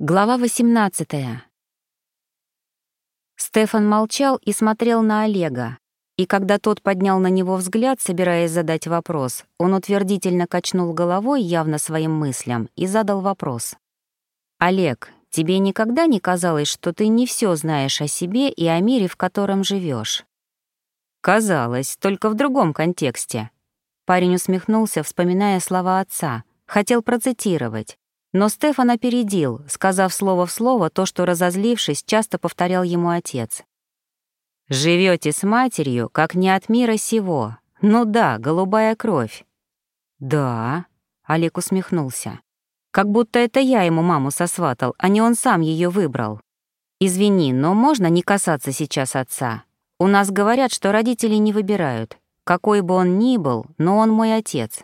Глава 18. Стефан молчал и смотрел на Олега. И когда тот поднял на него взгляд, собираясь задать вопрос, он утвердительно качнул головой явно своим мыслям и задал вопрос. «Олег, тебе никогда не казалось, что ты не все знаешь о себе и о мире, в котором живешь? «Казалось, только в другом контексте». Парень усмехнулся, вспоминая слова отца. Хотел процитировать. Но Стефан опередил, сказав слово в слово то, что, разозлившись, часто повторял ему отец. Живете с матерью, как не от мира сего. Ну да, голубая кровь». «Да», — Олег усмехнулся. «Как будто это я ему маму сосватал, а не он сам ее выбрал. Извини, но можно не касаться сейчас отца? У нас говорят, что родители не выбирают. Какой бы он ни был, но он мой отец.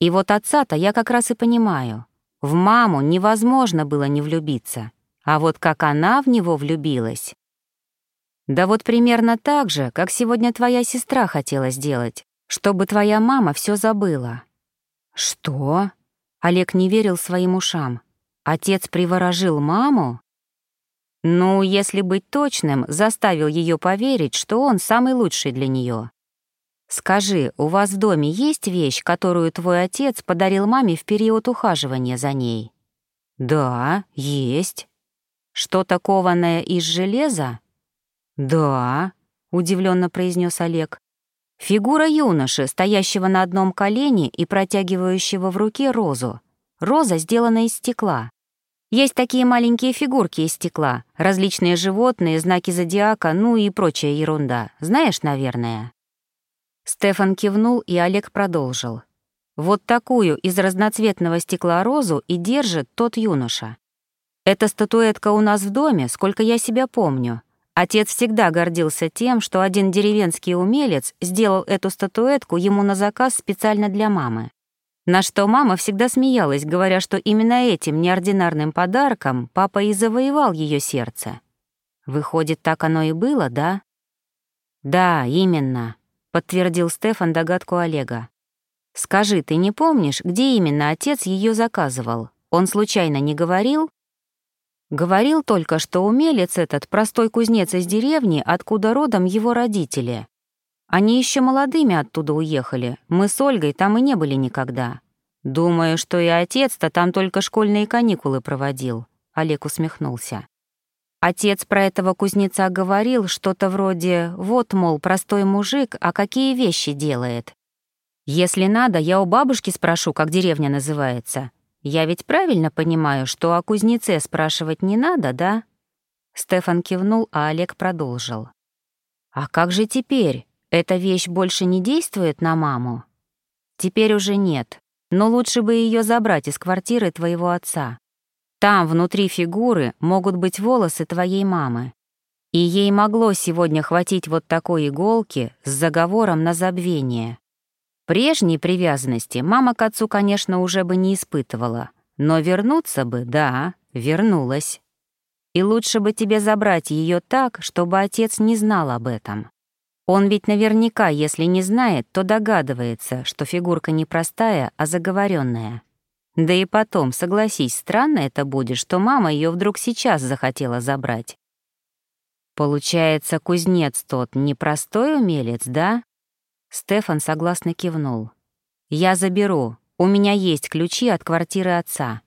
И вот отца-то я как раз и понимаю. В маму невозможно было не влюбиться, а вот как она в него влюбилась. Да вот примерно так же, как сегодня твоя сестра хотела сделать, чтобы твоя мама все забыла. Что? Олег не верил своим ушам. Отец приворожил маму? Ну, если быть точным, заставил ее поверить, что он самый лучший для нее. Скажи, у вас в доме есть вещь, которую твой отец подарил маме в период ухаживания за ней? Да, есть. Что-то кованое из железа? Да, удивленно произнес Олег. Фигура юноши, стоящего на одном колене и протягивающего в руке розу. Роза сделана из стекла. Есть такие маленькие фигурки из стекла, различные животные, знаки зодиака, ну и прочая ерунда. Знаешь, наверное. Стефан кивнул, и Олег продолжил. «Вот такую из разноцветного стекла розу и держит тот юноша. Эта статуэтка у нас в доме, сколько я себя помню. Отец всегда гордился тем, что один деревенский умелец сделал эту статуэтку ему на заказ специально для мамы. На что мама всегда смеялась, говоря, что именно этим неординарным подарком папа и завоевал ее сердце. Выходит, так оно и было, да? Да, именно подтвердил Стефан догадку Олега. «Скажи, ты не помнишь, где именно отец ее заказывал? Он случайно не говорил?» Говорил только, что умелец этот простой кузнец из деревни, откуда родом его родители. Они еще молодыми оттуда уехали, мы с Ольгой там и не были никогда. Думаю, что и отец-то там только школьные каникулы проводил», — Олег усмехнулся. Отец про этого кузнеца говорил что-то вроде «вот, мол, простой мужик, а какие вещи делает». Если надо, я у бабушки спрошу, как деревня называется. Я ведь правильно понимаю, что о кузнеце спрашивать не надо, да? Стефан кивнул, а Олег продолжил. А как же теперь? Эта вещь больше не действует на маму? Теперь уже нет, но лучше бы ее забрать из квартиры твоего отца. Там, внутри фигуры, могут быть волосы твоей мамы. И ей могло сегодня хватить вот такой иголки с заговором на забвение. Прежней привязанности мама к отцу, конечно, уже бы не испытывала, но вернуться бы, да, вернулась. И лучше бы тебе забрать ее так, чтобы отец не знал об этом. Он ведь наверняка, если не знает, то догадывается, что фигурка не простая, а заговоренная. Да и потом, согласись, странно это будет, что мама ее вдруг сейчас захотела забрать. Получается, кузнец тот непростой умелец, да? Стефан согласно кивнул. Я заберу, у меня есть ключи от квартиры отца.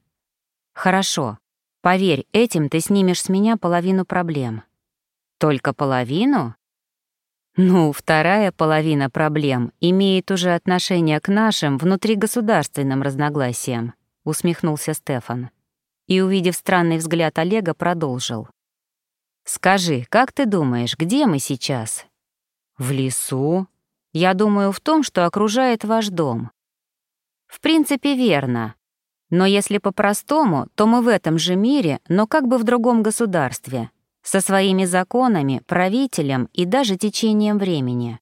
Хорошо. Поверь, этим ты снимешь с меня половину проблем. Только половину? Ну, вторая половина проблем имеет уже отношение к нашим внутригосударственным разногласиям усмехнулся Стефан. И, увидев странный взгляд Олега, продолжил. «Скажи, как ты думаешь, где мы сейчас?» «В лесу. Я думаю в том, что окружает ваш дом». «В принципе, верно. Но если по-простому, то мы в этом же мире, но как бы в другом государстве, со своими законами, правителем и даже течением времени.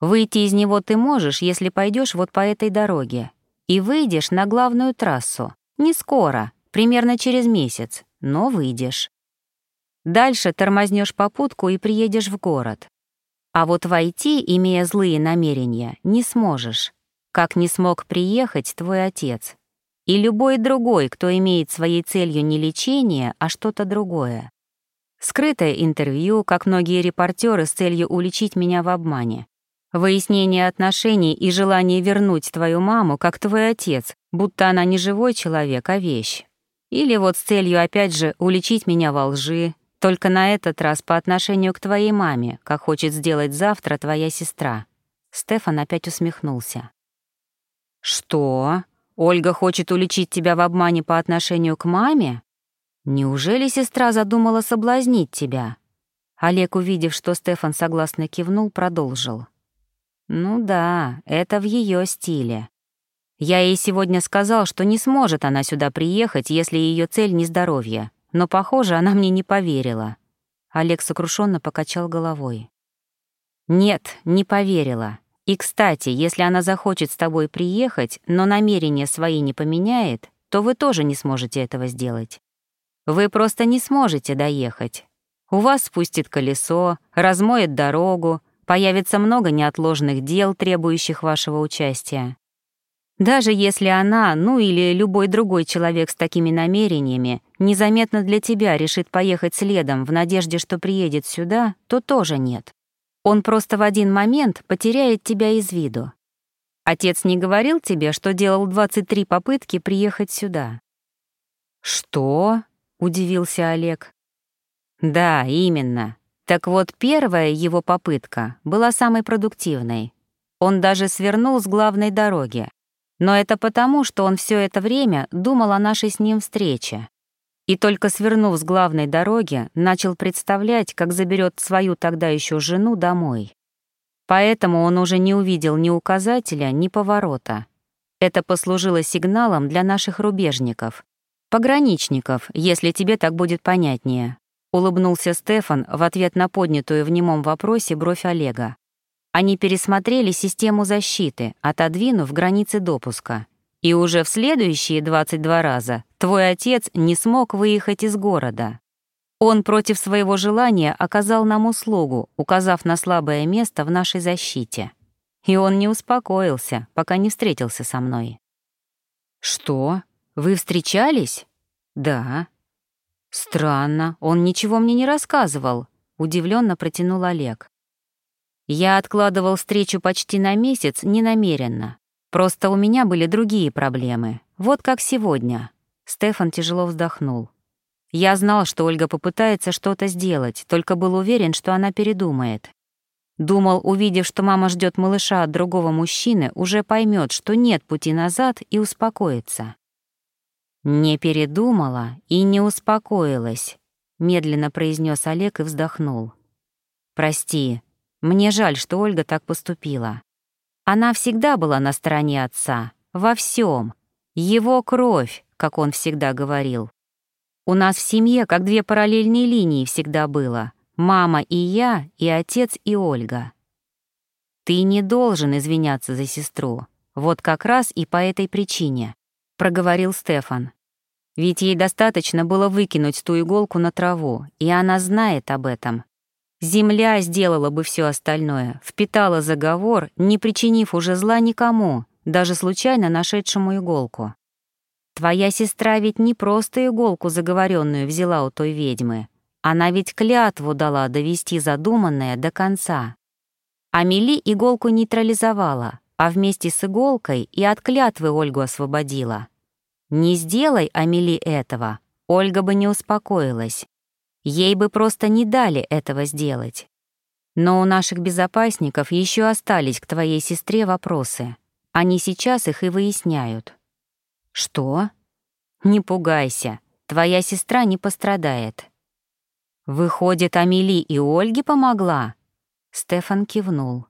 Выйти из него ты можешь, если пойдешь вот по этой дороге и выйдешь на главную трассу. Не скоро, примерно через месяц, но выйдешь. Дальше тормознешь попутку и приедешь в город. А вот войти, имея злые намерения, не сможешь, как не смог приехать твой отец. и любой другой, кто имеет своей целью не лечение, а что-то другое. Скрытое интервью, как многие репортеры с целью уличить меня в обмане. Выяснение отношений и желание вернуть твою маму, как твой отец, будто она не живой человек, а вещь. Или вот с целью, опять же, уличить меня во лжи, только на этот раз по отношению к твоей маме, как хочет сделать завтра твоя сестра. Стефан опять усмехнулся. «Что? Ольга хочет уличить тебя в обмане по отношению к маме? Неужели сестра задумала соблазнить тебя?» Олег, увидев, что Стефан согласно кивнул, продолжил. «Ну да, это в ее стиле. Я ей сегодня сказал, что не сможет она сюда приехать, если ее цель не здоровье, но, похоже, она мне не поверила». Олег сокрушенно покачал головой. «Нет, не поверила. И, кстати, если она захочет с тобой приехать, но намерения свои не поменяет, то вы тоже не сможете этого сделать. Вы просто не сможете доехать. У вас спустит колесо, размоет дорогу, появится много неотложных дел, требующих вашего участия. Даже если она, ну или любой другой человек с такими намерениями, незаметно для тебя решит поехать следом в надежде, что приедет сюда, то тоже нет. Он просто в один момент потеряет тебя из виду. Отец не говорил тебе, что делал 23 попытки приехать сюда? Что? Удивился Олег. Да, именно. Так вот, первая его попытка была самой продуктивной. Он даже свернул с главной дороги. Но это потому, что он все это время думал о нашей с ним встрече. И только свернув с главной дороги, начал представлять, как заберет свою тогда еще жену домой. Поэтому он уже не увидел ни указателя, ни поворота. Это послужило сигналом для наших рубежников, «Пограничников, если тебе так будет понятнее», — улыбнулся Стефан в ответ на поднятую в немом вопросе бровь Олега. Они пересмотрели систему защиты, отодвинув границы допуска. И уже в следующие 22 раза твой отец не смог выехать из города. Он против своего желания оказал нам услугу, указав на слабое место в нашей защите. И он не успокоился, пока не встретился со мной. «Что?» Вы встречались? Да. Странно, он ничего мне не рассказывал, удивленно протянул Олег. Я откладывал встречу почти на месяц ненамеренно. Просто у меня были другие проблемы. Вот как сегодня. Стефан тяжело вздохнул. Я знал, что Ольга попытается что-то сделать, только был уверен, что она передумает. Думал, увидев, что мама ждет малыша от другого мужчины, уже поймет, что нет пути назад и успокоится. «Не передумала и не успокоилась», — медленно произнес Олег и вздохнул. «Прости, мне жаль, что Ольга так поступила. Она всегда была на стороне отца, во всем. Его кровь, как он всегда говорил. У нас в семье как две параллельные линии всегда было. Мама и я, и отец и Ольга. Ты не должен извиняться за сестру. Вот как раз и по этой причине проговорил Стефан. Ведь ей достаточно было выкинуть ту иголку на траву, и она знает об этом. Земля сделала бы все остальное, впитала заговор, не причинив уже зла никому, даже случайно нашедшему иголку. Твоя сестра ведь не просто иголку заговоренную взяла у той ведьмы. Она ведь клятву дала довести задуманное до конца. Амели иголку нейтрализовала, а вместе с иголкой и от клятвы Ольгу освободила. Не сделай Амели этого, Ольга бы не успокоилась. Ей бы просто не дали этого сделать. Но у наших безопасников еще остались к твоей сестре вопросы. Они сейчас их и выясняют. Что? Не пугайся, твоя сестра не пострадает. Выходит, Амели и Ольге помогла? Стефан кивнул.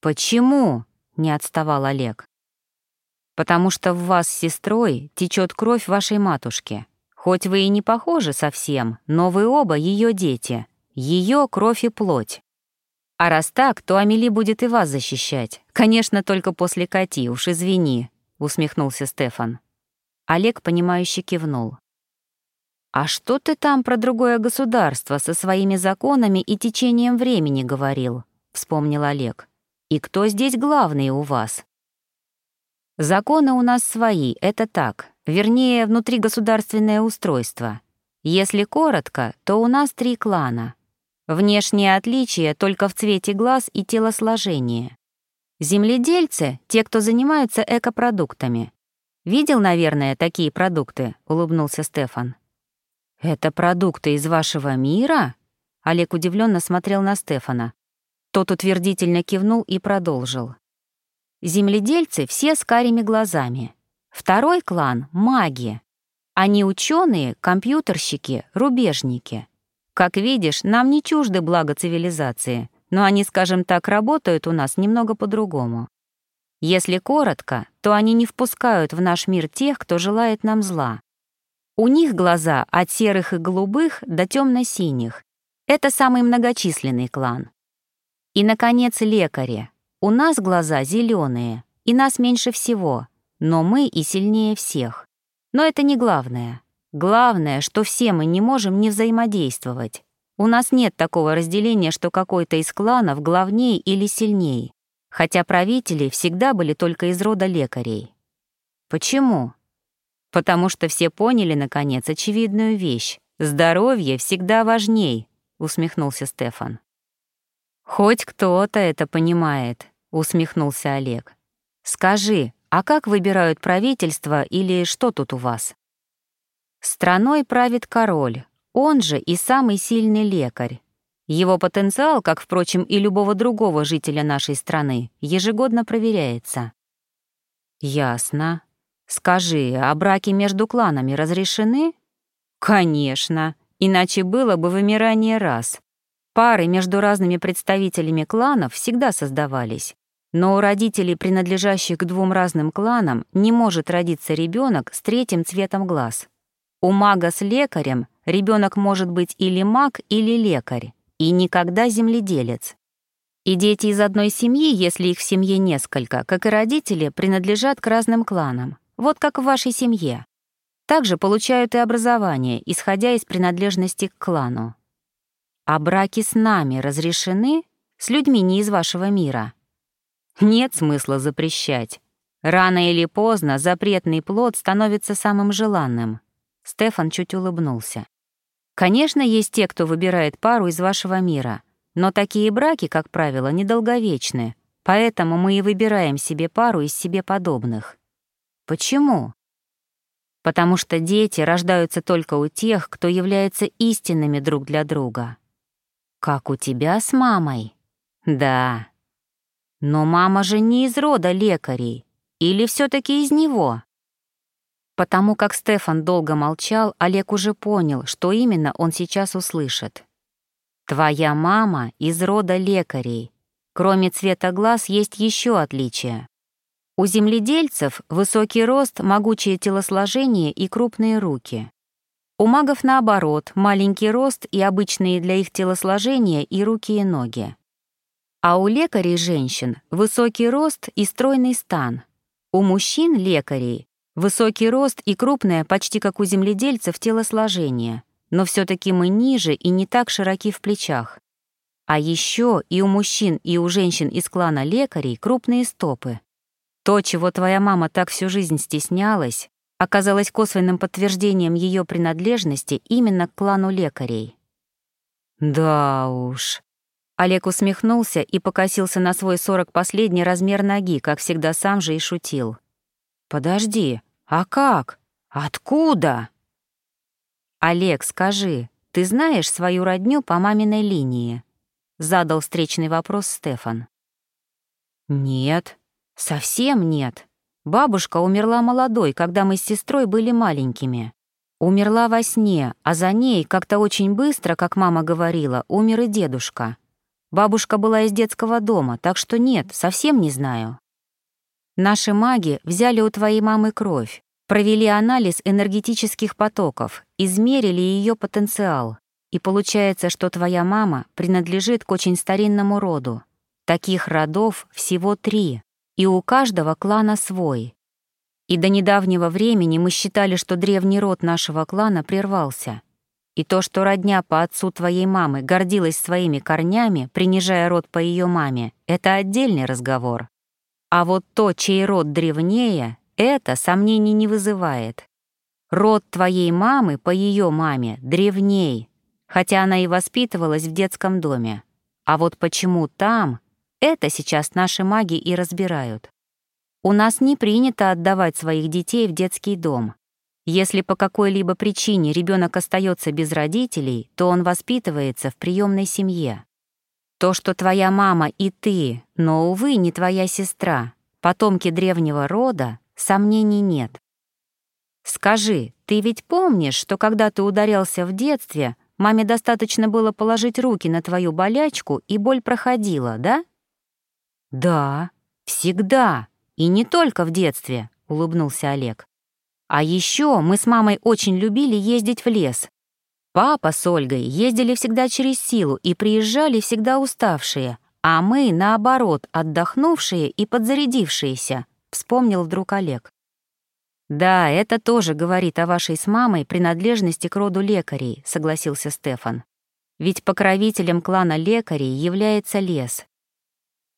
Почему? Не отставал Олег потому что в вас с сестрой течет кровь вашей матушки. Хоть вы и не похожи совсем, но вы оба ее дети, ее кровь и плоть. А раз так, то Амели будет и вас защищать. Конечно, только после Кати, уж извини», — усмехнулся Стефан. Олег, понимающе кивнул. «А что ты там про другое государство со своими законами и течением времени говорил?» — вспомнил Олег. «И кто здесь главный у вас?» Законы у нас свои, это так. Вернее, внутригосударственное устройство. Если коротко, то у нас три клана. Внешнее отличие только в цвете глаз и телосложении. Земледельцы — те, кто занимаются экопродуктами. «Видел, наверное, такие продукты?» — улыбнулся Стефан. «Это продукты из вашего мира?» Олег удивленно смотрел на Стефана. Тот утвердительно кивнул и продолжил. «Земледельцы все с карими глазами. Второй клан — маги. Они ученые, компьютерщики, рубежники. Как видишь, нам не чужды благо цивилизации, но они, скажем так, работают у нас немного по-другому. Если коротко, то они не впускают в наш мир тех, кто желает нам зла. У них глаза от серых и голубых до темно-синих. Это самый многочисленный клан. И, наконец, лекари. У нас глаза зеленые, и нас меньше всего, но мы и сильнее всех. Но это не главное. Главное, что все мы не можем не взаимодействовать. У нас нет такого разделения, что какой-то из кланов главнее или сильнее хотя правители всегда были только из рода лекарей. Почему? Потому что все поняли, наконец, очевидную вещь. Здоровье всегда важней, усмехнулся Стефан. Хоть кто-то это понимает, усмехнулся Олег. Скажи, а как выбирают правительство или что тут у вас? Страной правит король, он же и самый сильный лекарь. Его потенциал, как, впрочем, и любого другого жителя нашей страны, ежегодно проверяется. Ясно. Скажи, а браки между кланами разрешены? Конечно, иначе было бы вымирание раз. Пары между разными представителями кланов всегда создавались. Но у родителей, принадлежащих к двум разным кланам, не может родиться ребенок с третьим цветом глаз. У мага с лекарем ребенок может быть или маг, или лекарь и никогда земледелец. И дети из одной семьи, если их в семье несколько, как и родители, принадлежат к разным кланам, вот как в вашей семье. Также получают и образование, исходя из принадлежности к клану. А браки с нами разрешены? С людьми не из вашего мира? Нет смысла запрещать. Рано или поздно запретный плод становится самым желанным. Стефан чуть улыбнулся. Конечно, есть те, кто выбирает пару из вашего мира, но такие браки, как правило, недолговечны, поэтому мы и выбираем себе пару из себе подобных. Почему? Потому что дети рождаются только у тех, кто является истинными друг для друга. Как у тебя с мамой? Да. Но мама же не из рода лекарей. Или все таки из него? Потому как Стефан долго молчал, Олег уже понял, что именно он сейчас услышит. «Твоя мама из рода лекарей. Кроме цвета глаз есть еще отличия. У земледельцев высокий рост, могучее телосложение и крупные руки. У магов, наоборот, маленький рост и обычные для их телосложения и руки и ноги. А у лекарей женщин высокий рост и стройный стан. У мужчин-лекарей Высокий рост и крупное, почти как у земледельцев, телосложение, но все таки мы ниже и не так широки в плечах. А еще и у мужчин, и у женщин из клана лекарей крупные стопы. То, чего твоя мама так всю жизнь стеснялась, оказалось косвенным подтверждением ее принадлежности именно к клану лекарей. Да уж. Олег усмехнулся и покосился на свой сорок последний размер ноги, как всегда сам же и шутил. «Подожди, а как? Откуда?» «Олег, скажи, ты знаешь свою родню по маминой линии?» — задал встречный вопрос Стефан. «Нет, совсем нет. Бабушка умерла молодой, когда мы с сестрой были маленькими. Умерла во сне, а за ней, как-то очень быстро, как мама говорила, умер и дедушка. Бабушка была из детского дома, так что нет, совсем не знаю». Наши маги взяли у твоей мамы кровь, провели анализ энергетических потоков, измерили ее потенциал. И получается, что твоя мама принадлежит к очень старинному роду. Таких родов всего три, и у каждого клана свой. И до недавнего времени мы считали, что древний род нашего клана прервался. И то, что родня по отцу твоей мамы гордилась своими корнями, принижая род по ее маме, это отдельный разговор. А вот то, чей род древнее, это сомнений не вызывает. Род твоей мамы по ее маме древней, хотя она и воспитывалась в детском доме. А вот почему там, это сейчас наши маги и разбирают. У нас не принято отдавать своих детей в детский дом. Если по какой-либо причине ребенок остается без родителей, то он воспитывается в приемной семье. То, что твоя мама и ты, но, увы, не твоя сестра, потомки древнего рода, сомнений нет. Скажи, ты ведь помнишь, что когда ты ударялся в детстве, маме достаточно было положить руки на твою болячку, и боль проходила, да? Да, всегда, и не только в детстве, улыбнулся Олег. А еще мы с мамой очень любили ездить в лес. Папа с Ольгой ездили всегда через силу и приезжали всегда уставшие, а мы, наоборот, отдохнувшие и подзарядившиеся, вспомнил вдруг Олег. «Да, это тоже говорит о вашей с мамой принадлежности к роду лекарей», — согласился Стефан. «Ведь покровителем клана лекарей является лес.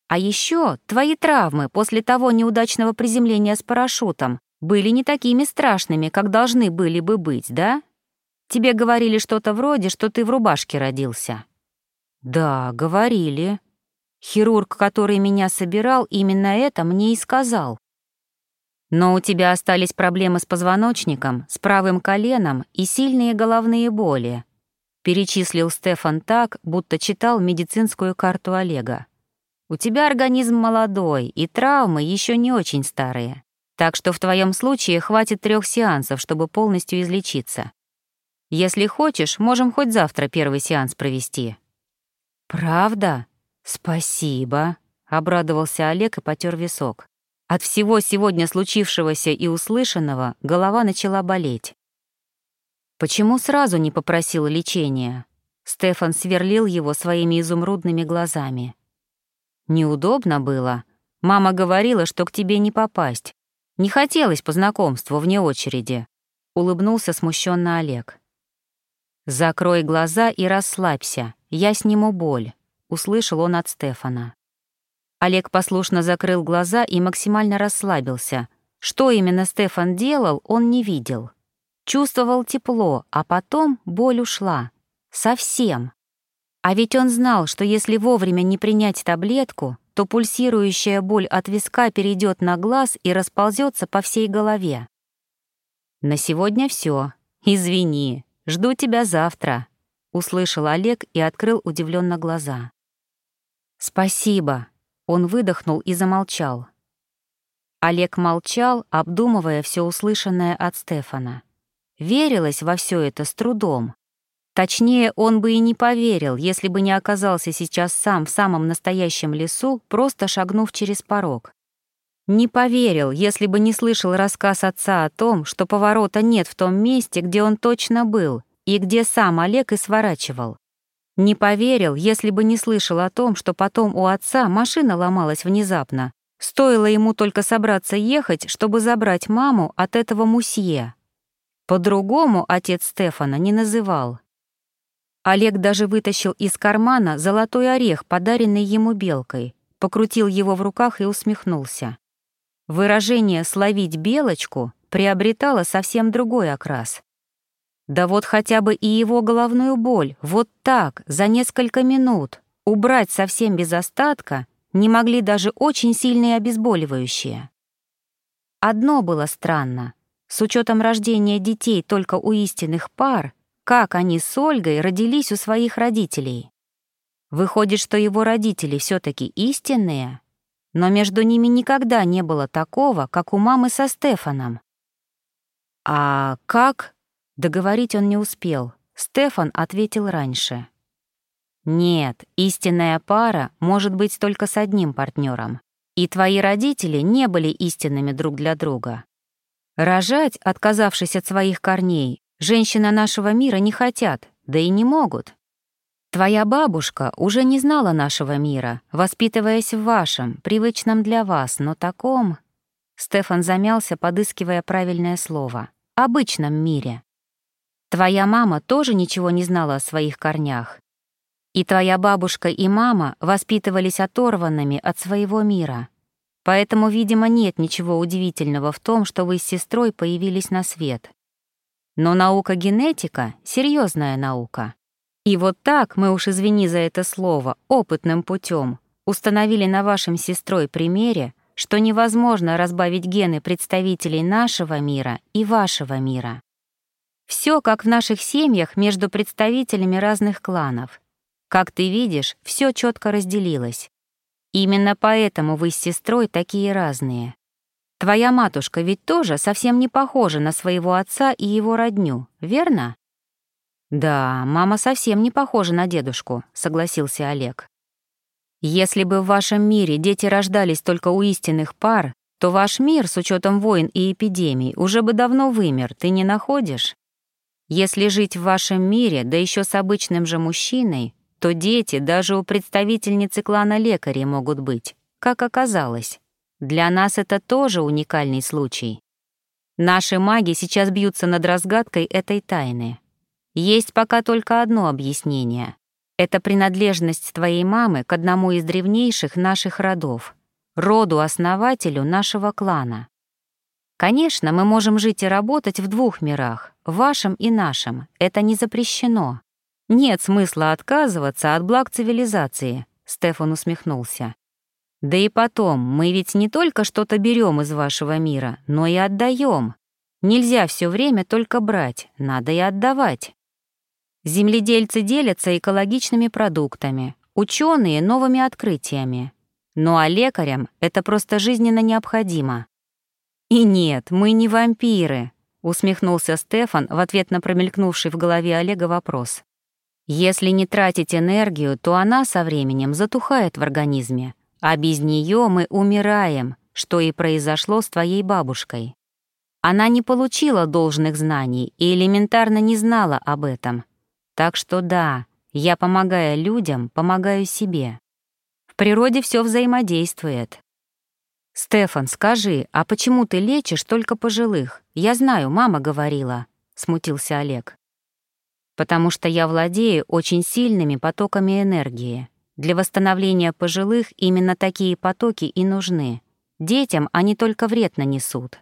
А еще твои травмы после того неудачного приземления с парашютом были не такими страшными, как должны были бы быть, да? Тебе говорили что-то вроде, что ты в рубашке родился». «Да, говорили. Хирург, который меня собирал, именно это мне и сказал. Но у тебя остались проблемы с позвоночником, с правым коленом и сильные головные боли», перечислил Стефан так, будто читал медицинскую карту Олега. «У тебя организм молодой, и травмы еще не очень старые. Так что в твоем случае хватит трех сеансов, чтобы полностью излечиться. Если хочешь, можем хоть завтра первый сеанс провести». «Правда? Спасибо», — обрадовался Олег и потер висок. От всего сегодня случившегося и услышанного голова начала болеть. Почему сразу не попросил лечения? Стефан сверлил его своими изумрудными глазами. Неудобно было. Мама говорила, что к тебе не попасть. Не хотелось по знакомству вне очереди. Улыбнулся смущенно Олег. «Закрой глаза и расслабься, я сниму боль», — услышал он от Стефана. Олег послушно закрыл глаза и максимально расслабился. Что именно Стефан делал, он не видел. Чувствовал тепло, а потом боль ушла. Совсем. А ведь он знал, что если вовремя не принять таблетку, то пульсирующая боль от виска перейдет на глаз и расползется по всей голове. «На сегодня все. Извини. Жду тебя завтра», — услышал Олег и открыл удивленно глаза. «Спасибо», — он выдохнул и замолчал. Олег молчал, обдумывая все услышанное от Стефана. Верилось во все это с трудом. Точнее, он бы и не поверил, если бы не оказался сейчас сам в самом настоящем лесу, просто шагнув через порог. Не поверил, если бы не слышал рассказ отца о том, что поворота нет в том месте, где он точно был, и где сам Олег и сворачивал. Не поверил, если бы не слышал о том, что потом у отца машина ломалась внезапно. Стоило ему только собраться ехать, чтобы забрать маму от этого мусье. По-другому отец Стефана не называл. Олег даже вытащил из кармана золотой орех, подаренный ему белкой, покрутил его в руках и усмехнулся. Выражение «словить белочку» приобретало совсем другой окрас. Да вот хотя бы и его головную боль, вот так, за несколько минут, убрать совсем без остатка не могли даже очень сильные обезболивающие. Одно было странно. С учетом рождения детей только у истинных пар, как они с Ольгой родились у своих родителей. Выходит, что его родители все таки истинные, но между ними никогда не было такого, как у мамы со Стефаном. «А как?» — договорить он не успел. Стефан ответил раньше. «Нет, истинная пара может быть только с одним партнером. И твои родители не были истинными друг для друга. Рожать, отказавшись от своих корней, Женщины нашего мира не хотят, да и не могут. Твоя бабушка уже не знала нашего мира, воспитываясь в вашем, привычном для вас, но таком...» Стефан замялся, подыскивая правильное слово. «Обычном мире. Твоя мама тоже ничего не знала о своих корнях. И твоя бабушка и мама воспитывались оторванными от своего мира. Поэтому, видимо, нет ничего удивительного в том, что вы с сестрой появились на свет. Но наука генетика — серьезная наука. И вот так мы уж, извини за это слово, опытным путем установили на вашем сестрой примере, что невозможно разбавить гены представителей нашего мира и вашего мира. Все как в наших семьях между представителями разных кланов. Как ты видишь, все четко разделилось. Именно поэтому вы с сестрой такие разные. Твоя матушка ведь тоже совсем не похожа на своего отца и его родню, верно? Да, мама совсем не похожа на дедушку, согласился Олег. Если бы в вашем мире дети рождались только у истинных пар, то ваш мир, с учетом войн и эпидемий, уже бы давно вымер, ты не находишь? Если жить в вашем мире, да еще с обычным же мужчиной, то дети даже у представительницы клана лекарей могут быть, как оказалось. Для нас это тоже уникальный случай. Наши маги сейчас бьются над разгадкой этой тайны. Есть пока только одно объяснение. Это принадлежность твоей мамы к одному из древнейших наших родов, роду-основателю нашего клана. Конечно, мы можем жить и работать в двух мирах, вашем и нашем. Это не запрещено. Нет смысла отказываться от благ цивилизации, Стефан усмехнулся. Да и потом, мы ведь не только что-то берем из вашего мира, но и отдаем. Нельзя все время только брать, надо и отдавать. Земледельцы делятся экологичными продуктами, ученые — новыми открытиями. Ну а лекарям это просто жизненно необходимо. «И нет, мы не вампиры», — усмехнулся Стефан в ответ на промелькнувший в голове Олега вопрос. Если не тратить энергию, то она со временем затухает в организме, а без нее мы умираем, что и произошло с твоей бабушкой. Она не получила должных знаний и элементарно не знала об этом. Так что да, я, помогая людям, помогаю себе. В природе все взаимодействует. «Стефан, скажи, а почему ты лечишь только пожилых? Я знаю, мама говорила», — смутился Олег потому что я владею очень сильными потоками энергии. Для восстановления пожилых именно такие потоки и нужны. Детям они только вред нанесут.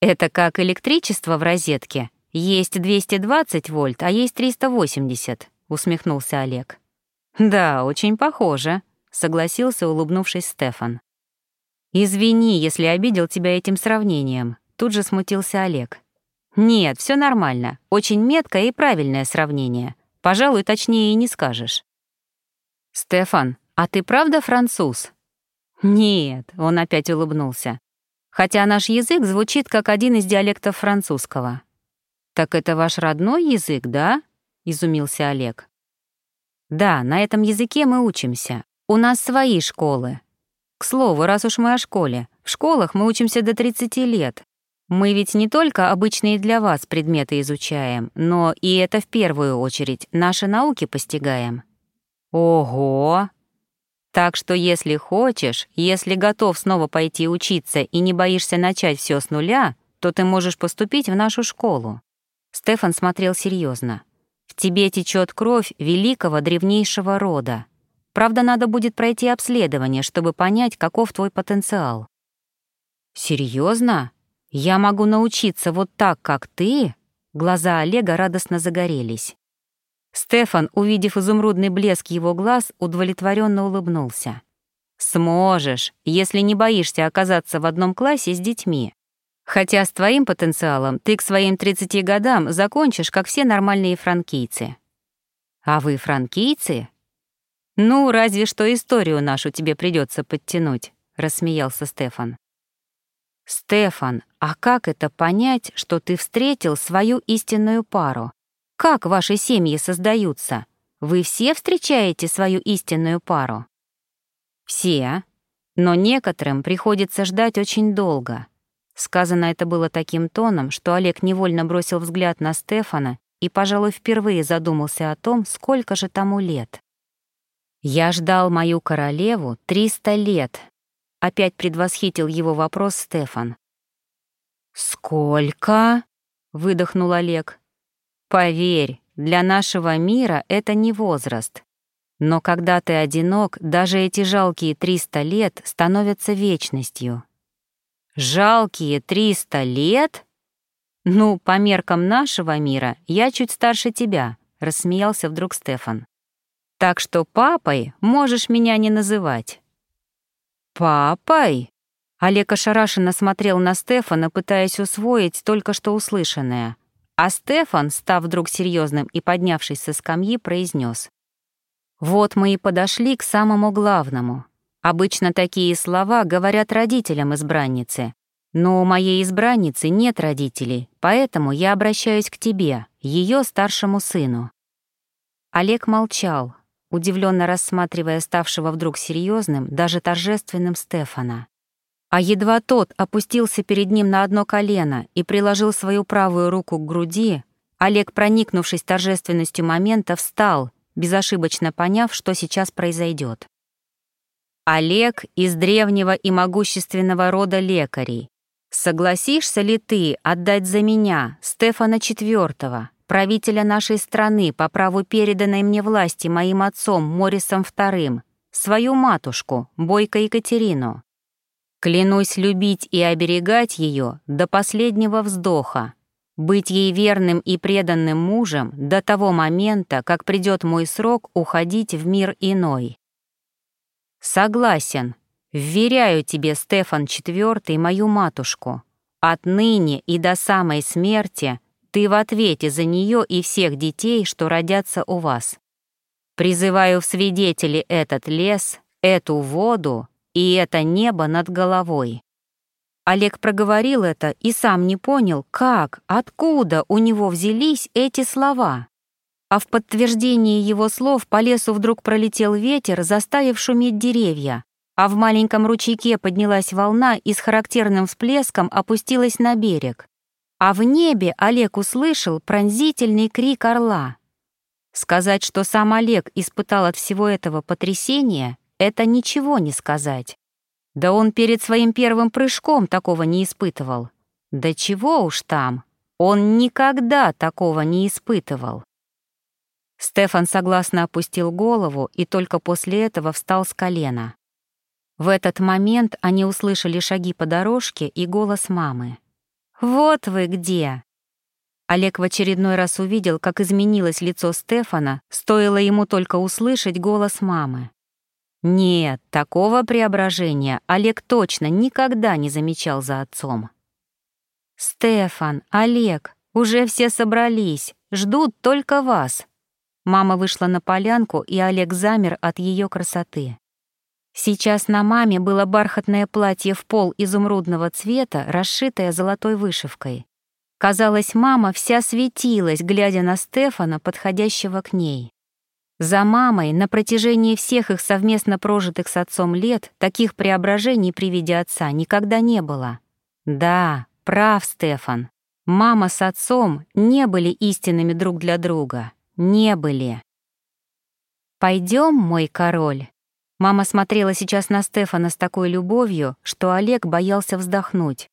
Это как электричество в розетке. Есть 220 вольт, а есть 380, усмехнулся Олег. Да, очень похоже, согласился, улыбнувшись Стефан. Извини, если обидел тебя этим сравнением, тут же смутился Олег. Нет, все нормально. Очень меткое и правильное сравнение. Пожалуй, точнее и не скажешь. Стефан, а ты правда француз? Нет, он опять улыбнулся. Хотя наш язык звучит как один из диалектов французского. Так это ваш родной язык, да? изумился Олег. Да, на этом языке мы учимся. У нас свои школы. К слову, раз уж мы о школе, в школах мы учимся до 30 лет, мы ведь не только обычные для вас предметы изучаем, но и это в первую очередь наши науки постигаем. Ого! Так что если хочешь, если готов снова пойти учиться и не боишься начать все с нуля, то ты можешь поступить в нашу школу. Стефан смотрел серьезно. В тебе течет кровь великого древнейшего рода. Правда, надо будет пройти обследование, чтобы понять, каков твой потенциал. Серьезно? «Я могу научиться вот так, как ты?» Глаза Олега радостно загорелись. Стефан, увидев изумрудный блеск его глаз, удовлетворенно улыбнулся. «Сможешь, если не боишься оказаться в одном классе с детьми. Хотя с твоим потенциалом ты к своим 30 годам закончишь, как все нормальные франкийцы». «А вы франкийцы?» «Ну, разве что историю нашу тебе придется подтянуть», — рассмеялся Стефан. «Стефан, а как это понять, что ты встретил свою истинную пару? Как ваши семьи создаются? Вы все встречаете свою истинную пару?» «Все, но некоторым приходится ждать очень долго». Сказано это было таким тоном, что Олег невольно бросил взгляд на Стефана и, пожалуй, впервые задумался о том, сколько же тому лет. «Я ждал мою королеву триста лет», Опять предвосхитил его вопрос Стефан. «Сколько?» — выдохнул Олег. «Поверь, для нашего мира это не возраст. Но когда ты одинок, даже эти жалкие триста лет становятся вечностью». «Жалкие триста лет?» «Ну, по меркам нашего мира, я чуть старше тебя», — рассмеялся вдруг Стефан. «Так что папой можешь меня не называть». «Папой?» Олег ошарашенно смотрел на Стефана, пытаясь усвоить только что услышанное. А Стефан, став вдруг серьезным и поднявшись со скамьи, произнес: «Вот мы и подошли к самому главному. Обычно такие слова говорят родителям избранницы. Но у моей избранницы нет родителей, поэтому я обращаюсь к тебе, ее старшему сыну». Олег молчал, удивленно рассматривая ставшего вдруг серьезным, даже торжественным Стефана. А едва тот опустился перед ним на одно колено и приложил свою правую руку к груди, Олег, проникнувшись торжественностью момента, встал, безошибочно поняв, что сейчас произойдет. Олег из древнего и могущественного рода лекарей. Согласишься ли ты отдать за меня Стефана IV, правителя нашей страны по праву переданной мне власти моим отцом Морисом II, свою матушку, Бойко Екатерину? Клянусь любить и оберегать ее до последнего вздоха, быть ей верным и преданным мужем до того момента, как придет мой срок уходить в мир иной. Согласен, вверяю тебе, Стефан IV, мою матушку. Отныне и до самой смерти ты в ответе за нее и всех детей, что родятся у вас. Призываю в свидетели этот лес, эту воду и это небо над головой. Олег проговорил это и сам не понял, как, откуда у него взялись эти слова. А в подтверждение его слов по лесу вдруг пролетел ветер, заставив шуметь деревья, а в маленьком ручейке поднялась волна и с характерным всплеском опустилась на берег. А в небе Олег услышал пронзительный крик орла. Сказать, что сам Олег испытал от всего этого потрясения, это ничего не сказать. Да он перед своим первым прыжком такого не испытывал. Да чего уж там, он никогда такого не испытывал. Стефан согласно опустил голову и только после этого встал с колена. В этот момент они услышали шаги по дорожке и голос мамы. «Вот вы где!» Олег в очередной раз увидел, как изменилось лицо Стефана, стоило ему только услышать голос мамы. Нет, такого преображения Олег точно никогда не замечал за отцом. «Стефан, Олег, уже все собрались, ждут только вас». Мама вышла на полянку, и Олег замер от ее красоты. Сейчас на маме было бархатное платье в пол изумрудного цвета, расшитое золотой вышивкой. Казалось, мама вся светилась, глядя на Стефана, подходящего к ней. За мамой на протяжении всех их совместно прожитых с отцом лет таких преображений при виде отца никогда не было. Да, прав Стефан. Мама с отцом не были истинными друг для друга. Не были. Пойдем, мой король». Мама смотрела сейчас на Стефана с такой любовью, что Олег боялся вздохнуть.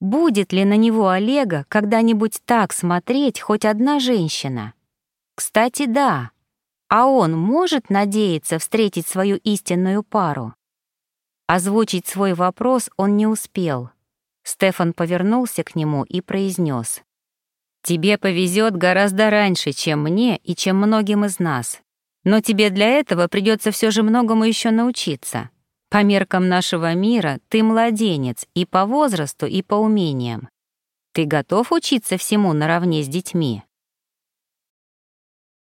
Будет ли на него Олега когда-нибудь так смотреть хоть одна женщина? Кстати, да, а он может надеяться встретить свою истинную пару? Озвучить свой вопрос он не успел. Стефан повернулся к нему и произнес: «Тебе повезет гораздо раньше, чем мне и чем многим из нас. Но тебе для этого придется все же многому еще научиться. По меркам нашего мира ты младенец и по возрасту, и по умениям. Ты готов учиться всему наравне с детьми?»